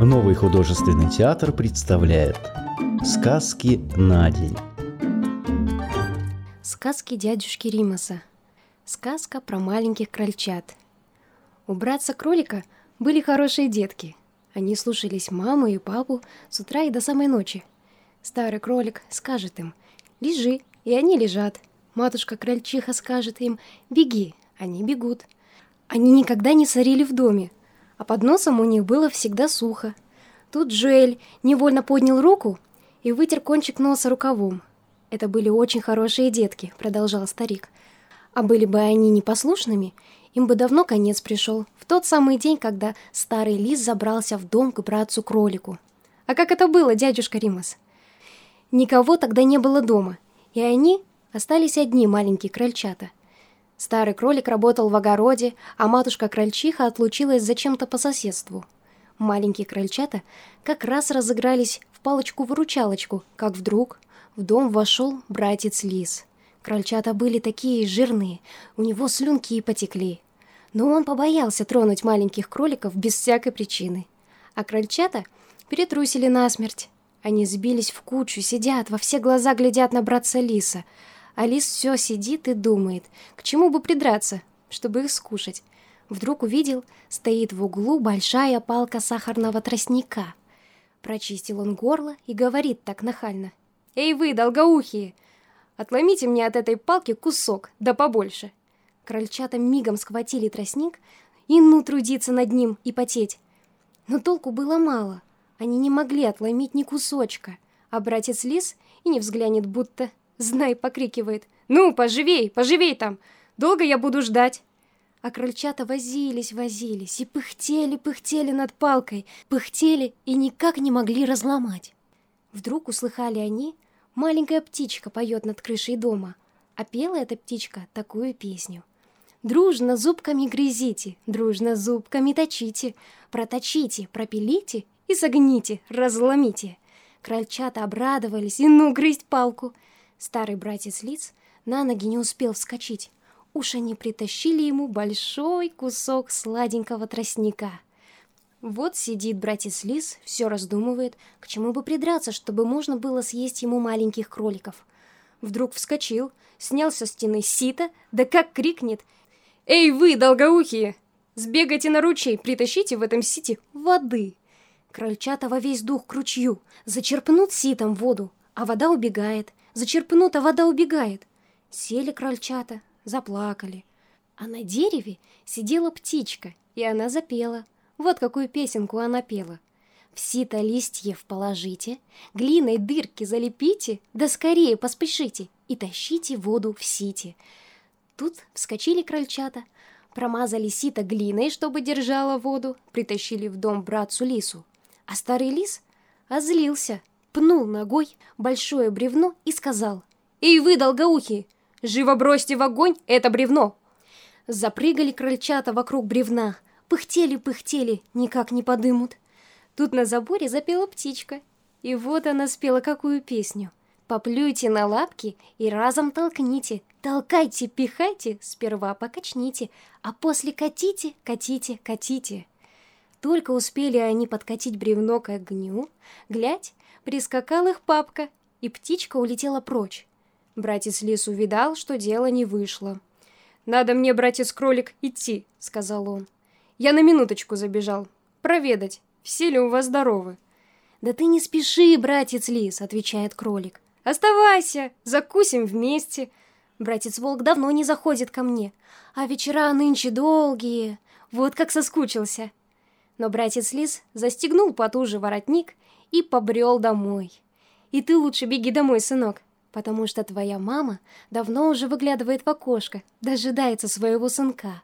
Новый художественный театр представляет Сказки на день Сказки дядюшки Римаса. Сказка про маленьких крольчат. У братца-кролика были хорошие детки. Они слушались маму и папу с утра и до самой ночи. Старый кролик скажет им «Лежи», и они лежат. Матушка-крольчиха скажет им «Беги», они бегут. Они никогда не сорили в доме а под носом у них было всегда сухо. Тут Джуэль невольно поднял руку и вытер кончик носа рукавом. «Это были очень хорошие детки», — продолжал старик. «А были бы они непослушными, им бы давно конец пришел, в тот самый день, когда старый лис забрался в дом к братцу-кролику. А как это было, дядюшка Римас?» Никого тогда не было дома, и они остались одни маленькие крольчата — Старый кролик работал в огороде, а матушка-крольчиха отлучилась зачем-то по соседству. Маленькие крольчата как раз разыгрались в палочку-выручалочку, как вдруг в дом вошел братец-лис. Крольчата были такие жирные, у него слюнки и потекли. Но он побоялся тронуть маленьких кроликов без всякой причины. А крольчата перетрусили насмерть. Они сбились в кучу, сидят, во все глаза глядят на братца Лиса — Алис все сидит и думает, к чему бы придраться, чтобы их скушать. Вдруг увидел, стоит в углу большая палка сахарного тростника. Прочистил он горло и говорит так нахально. «Эй вы, долгоухие! Отломите мне от этой палки кусок, да побольше!» Крольчата мигом схватили тростник и ну трудиться над ним и потеть. Но толку было мало. Они не могли отломить ни кусочка, а братец Лис и не взглянет, будто Знай, покрикивает. «Ну, поживей, поживей там! Долго я буду ждать!» А крольчата возились, возились и пыхтели, пыхтели над палкой, пыхтели и никак не могли разломать. Вдруг услыхали они, маленькая птичка поет над крышей дома, а пела эта птичка такую песню. Дружно зубками грызите, дружно зубками точите, проточите, пропилите и согните, разломите. Крольчата обрадовались и ну грызть палку — Старый братец Лиц на ноги не успел вскочить. Уж они притащили ему большой кусок сладенького тростника. Вот сидит братец Лис, все раздумывает, к чему бы придраться, чтобы можно было съесть ему маленьких кроликов. Вдруг вскочил, снял со стены сито, да как крикнет «Эй вы, долгоухие! Сбегайте на ручей, притащите в этом сите воды!» Крольчата во весь дух к ручью, зачерпнут ситом воду, а вода убегает, Зачерпнута вода убегает. Сели крольчата, заплакали. А на дереве сидела птичка, и она запела. Вот какую песенку она пела. В сито листьев положите, глиной дырки залепите, да скорее поспешите и тащите воду в сите. Тут вскочили крольчата, промазали сито глиной, чтобы держала воду, притащили в дом братцу лису. А старый лис озлился, пнул ногой большое бревно и сказал «Эй вы, долгоухие, живо бросьте в огонь это бревно!» Запрыгали крольчата вокруг бревна, пыхтели-пыхтели, никак не подымут. Тут на заборе запела птичка, и вот она спела какую песню. Поплюйте на лапки и разом толкните, толкайте, пихайте, сперва покачните, а после катите, катите, катите. Только успели они подкатить бревно к огню, глядь, прискакал их папка, и птичка улетела прочь. Братец Лис увидал, что дело не вышло. «Надо мне, братец-кролик, идти», — сказал он. «Я на минуточку забежал. Проведать, все ли у вас здоровы?» «Да ты не спеши, братец Лис», — отвечает кролик. «Оставайся, закусим вместе». Братец-волк давно не заходит ко мне, а вечера нынче долгие. Вот как соскучился. Но братец Лис застегнул потуже воротник и побрел домой. И ты лучше беги домой, сынок, потому что твоя мама давно уже выглядывает в окошко, дожидается своего сынка.